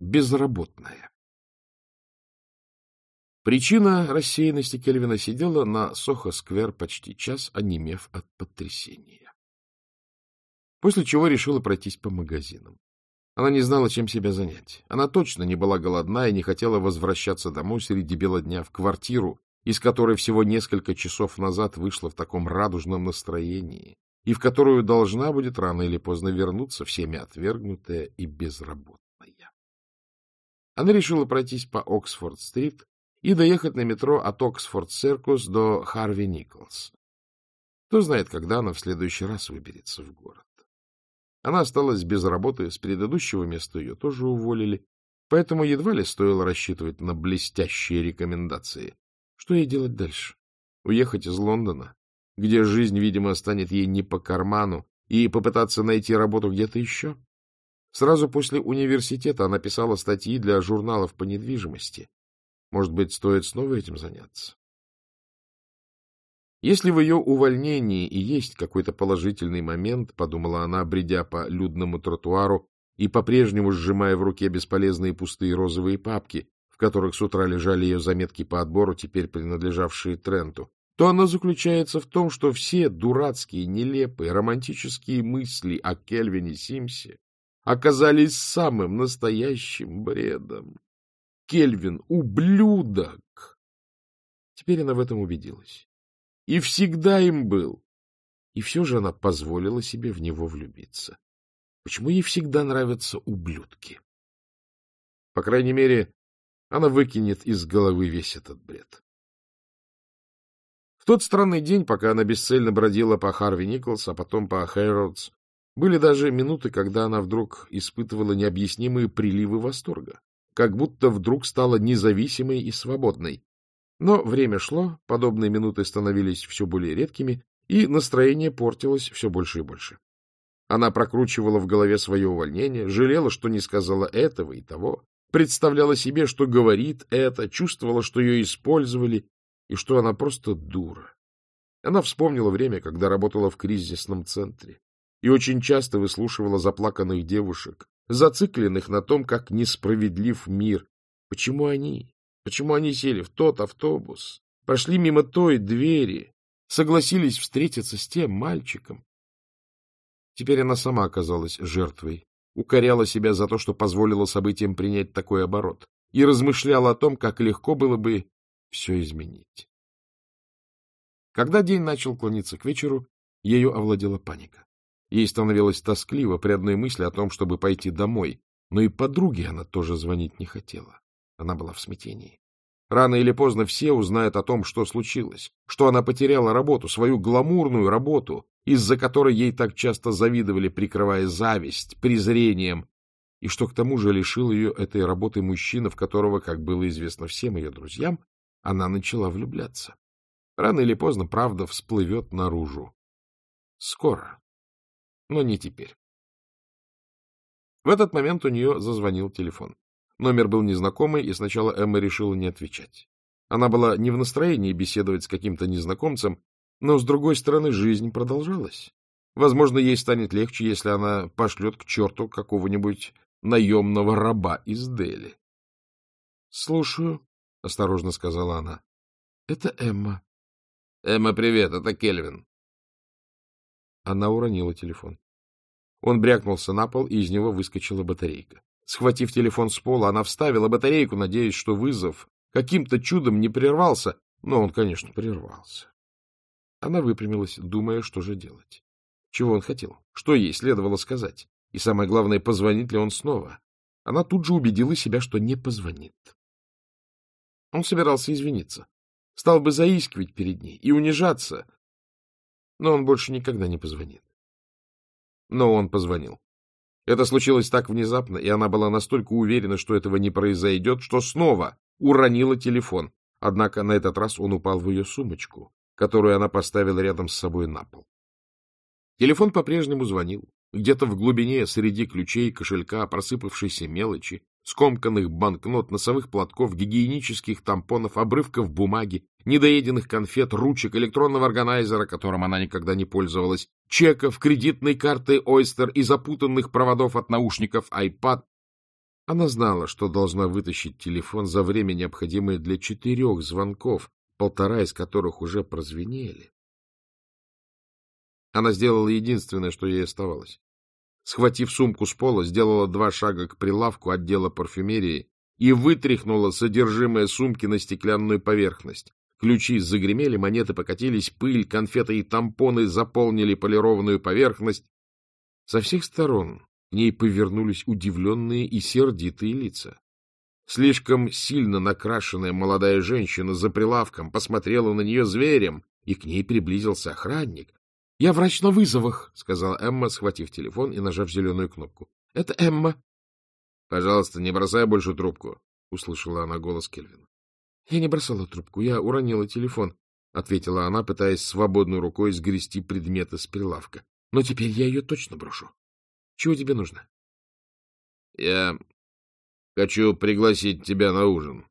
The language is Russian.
безработная. Причина рассеянности Кельвина сидела на Сохо-сквер почти час, онемев от потрясения. После чего решила пройтись по магазинам. Она не знала, чем себя занять. Она точно не была голодна и не хотела возвращаться домой среди бела дня в квартиру, из которой всего несколько часов назад вышла в таком радужном настроении, и в которую должна будет рано или поздно вернуться всеми отвергнутая и безработная. Она решила пройтись по Оксфорд-стрит и доехать на метро от Оксфорд-Серкус до Харви-Николс. Кто знает, когда она в следующий раз выберется в город. Она осталась без работы, с предыдущего места ее тоже уволили, поэтому едва ли стоило рассчитывать на блестящие рекомендации. Что ей делать дальше? Уехать из Лондона, где жизнь, видимо, станет ей не по карману, и попытаться найти работу где-то еще? Сразу после университета она писала статьи для журналов по недвижимости. Может быть, стоит снова этим заняться? Если в ее увольнении и есть какой-то положительный момент, подумала она, бредя по людному тротуару и по-прежнему сжимая в руке бесполезные пустые розовые папки, в которых с утра лежали ее заметки по отбору, теперь принадлежавшие Тренту, то она заключается в том, что все дурацкие, нелепые, романтические мысли о Кельвине Симсе оказались самым настоящим бредом. Кельвин — ублюдок! Теперь она в этом убедилась. И всегда им был. И все же она позволила себе в него влюбиться. Почему ей всегда нравятся ублюдки? По крайней мере, она выкинет из головы весь этот бред. В тот странный день, пока она бесцельно бродила по Харви Николс, а потом по Хэрродс, были даже минуты, когда она вдруг испытывала необъяснимые приливы восторга, как будто вдруг стала независимой и свободной. Но время шло, подобные минуты становились все более редкими, и настроение портилось все больше и больше. Она прокручивала в голове свое увольнение, жалела, что не сказала этого и того, представляла себе, что говорит это, чувствовала, что ее использовали, и что она просто дура. Она вспомнила время, когда работала в кризисном центре и очень часто выслушивала заплаканных девушек, зацикленных на том, как несправедлив мир. Почему они? Почему они сели в тот автобус, прошли мимо той двери, согласились встретиться с тем мальчиком? Теперь она сама оказалась жертвой, укоряла себя за то, что позволила событиям принять такой оборот, и размышляла о том, как легко было бы все изменить. Когда день начал клониться к вечеру, ею овладела паника. Ей становилось тоскливо при одной мысли о том, чтобы пойти домой, но и подруге она тоже звонить не хотела. Она была в смятении. Рано или поздно все узнают о том, что случилось, что она потеряла работу, свою гламурную работу, из-за которой ей так часто завидовали, прикрывая зависть, презрением, и что к тому же лишил ее этой работы мужчина, в которого, как было известно всем ее друзьям, она начала влюбляться. Рано или поздно правда всплывет наружу. Скоро но не теперь. В этот момент у нее зазвонил телефон. Номер был незнакомый, и сначала Эмма решила не отвечать. Она была не в настроении беседовать с каким-то незнакомцем, но, с другой стороны, жизнь продолжалась. Возможно, ей станет легче, если она пошлет к черту какого-нибудь наемного раба из Дели. — Слушаю, — осторожно сказала она. — Это Эмма. — Эмма, привет, это Кельвин. Она уронила телефон. Он брякнулся на пол, и из него выскочила батарейка. Схватив телефон с пола, она вставила батарейку, надеясь, что вызов каким-то чудом не прервался, но он, конечно, прервался. Она выпрямилась, думая, что же делать. Чего он хотел? Что ей следовало сказать? И самое главное, позвонит ли он снова? Она тут же убедила себя, что не позвонит. Он собирался извиниться. Стал бы заискивать перед ней и унижаться, но он больше никогда не позвонит. Но он позвонил. Это случилось так внезапно, и она была настолько уверена, что этого не произойдет, что снова уронила телефон. Однако на этот раз он упал в ее сумочку, которую она поставила рядом с собой на пол. Телефон по-прежнему звонил. Где-то в глубине, среди ключей, кошелька, просыпавшейся мелочи, скомканных банкнот, носовых платков, гигиенических тампонов, обрывков бумаги, недоеденных конфет, ручек, электронного органайзера, которым она никогда не пользовалась, чеков, кредитной карты Oyster и запутанных проводов от наушников iPad. Она знала, что должна вытащить телефон за время, необходимое для четырех звонков, полтора из которых уже прозвенели. Она сделала единственное, что ей оставалось. Схватив сумку с пола, сделала два шага к прилавку отдела парфюмерии и вытряхнула содержимое сумки на стеклянную поверхность. Ключи загремели, монеты покатились, пыль, конфеты и тампоны заполнили полированную поверхность. Со всех сторон к ней повернулись удивленные и сердитые лица. Слишком сильно накрашенная молодая женщина за прилавком посмотрела на нее зверем, и к ней приблизился охранник. — Я врач на вызовах, — сказала Эмма, схватив телефон и нажав зеленую кнопку. — Это Эмма. — Пожалуйста, не бросай больше трубку, — услышала она голос Кельвина. — Я не бросала трубку, я уронила телефон, — ответила она, пытаясь свободной рукой сгрести предметы с прилавка. — Но теперь я ее точно брошу. Чего тебе нужно? — Я хочу пригласить тебя на ужин,